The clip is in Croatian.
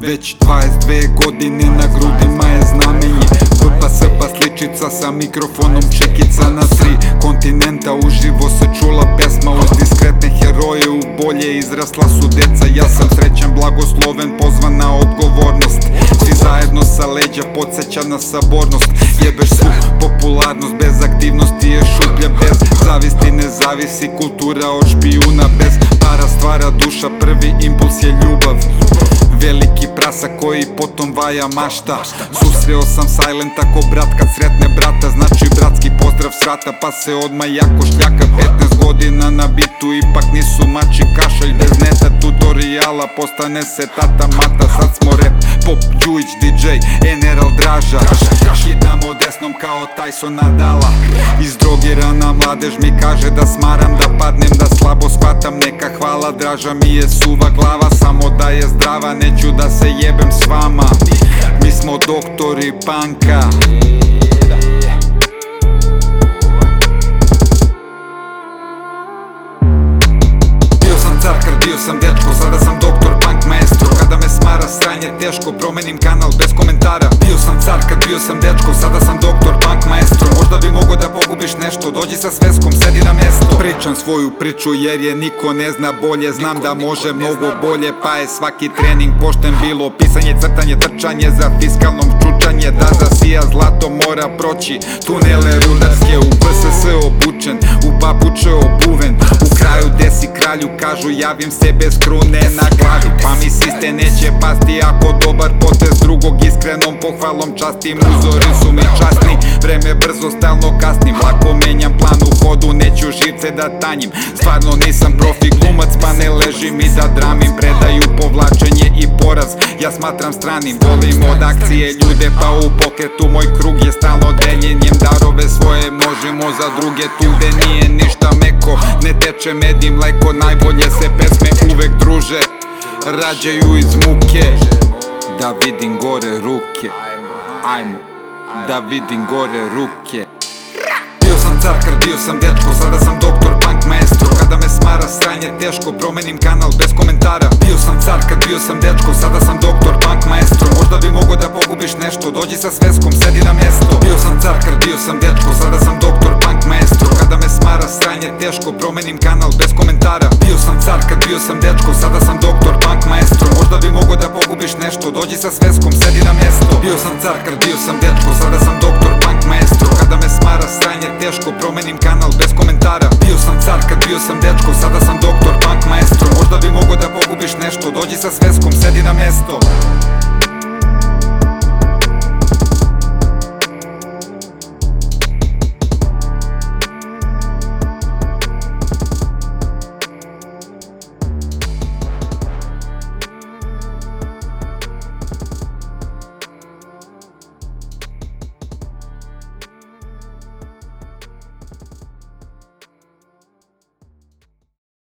Već 22 godine na grudima je znamenje. Srpa sličica sa mikrofonom čekica na tri kontinenta. Uživo se čula pesma uz diskretne heroje. U bolje izrasla su deca. Ja sam srećan, blagosloven, pozvan na odgovornost. Svi zajedno sa leđa podsjeća na sabornost. Jebeš svu popularnost bez aktivnosti je šuplja Bez zavisti ne zavisi kultura od špijuna. Bez para stvara duša, prvi impuls je ljubav каса кој потом ваја машта. Сусрео сам сајлент ако брат кад сретне брата. Значи братски поздрав срата па се одма јако шљака 15 година на биту и пак нису мачи кашаљ Без нета. Туториала постане се тата мата Сад смо реп, поп, џуич, диджей, енерал дража. Хит нам kao Tyson Nadala. Izdrogirana mladež mi kaže da smaram Da padnem, da slabo shvatam Neka hvala draža mi je suva glava Samo da je zdrava, neću da se jebem s vama. Mi smo doktori panka. Bio sam carkar, bio sam dečko, sada sam doktor, Kada me smara sranje teško, promenim kanal bez komentara. Bio sam carkar, bio sam dečko, sada sam doktor, punk maestro. Možda bi mogo da pogubiš nešto, dođi sa sveskom, sedi na mjesto. Pričam svoju priču jer je niko ne zna bolje. Znam da može mnogo bolje, pa je svaki trening pošten bilo. Pisanje, crtanje, trčanje za fiskalnom čučanje. Da zasija zlato mora proći. Tunele rudarske U VSS obučen, u papuče kažu javim se bez krune na glavi. Pa mi siste neće pasti ako dobar potez drugog iskrenom pohvalom častim. Uzori su mi časni, vreme brzo stalno kasnim Lako menjam plan u hodu, neću živce da tanjim. Stvarno nisam profi glumac pa ne ležim i da dramim. Predaju povlačenje i poraz, ja smatram stranim. Volim od akcije ljude pa u pokretu moj krug je stalno deljenjem. Darove svoje možemo za druge tu gde nije ništa meko. Ne teče med i mleko, najbolje se pesme uvek druže. Rađaju iz muke Da vidim gore ruke. Ajmo Da vidim gore ruke bio sam dečko, sada sam doktor, punk maestro. Kada me smara sranje teško, promenim kanal bez komentara. Bio sam carkar, bio sam dečko, sada sam doktor, punk maestro. Možda bi mogo da pogubiš nešto, dođi sa sveskom, sedi na mjesto. Bio sam carkar, bio sam dečko, sada sam doktor, punk maestro. Kada me smara sranje teško, promenim kanal bez komentara. Bio sam carkar, bio sam dečko, sada sam doktor, punk maestro. Možda bi mogo da pogubiš nešto, dođi sa sveskom, sedi na mjesto. Bio sam carkar, bio sam dečko, sada sam doktor, Kada me smara sranje teško, promenim kanal bez komentara. Bio sam carkar, bio sam dečko, sada sam doktor, punk maestro. Možda bi mogo da pogubiš nešto, dođi sa sveskom, sedi na mjesto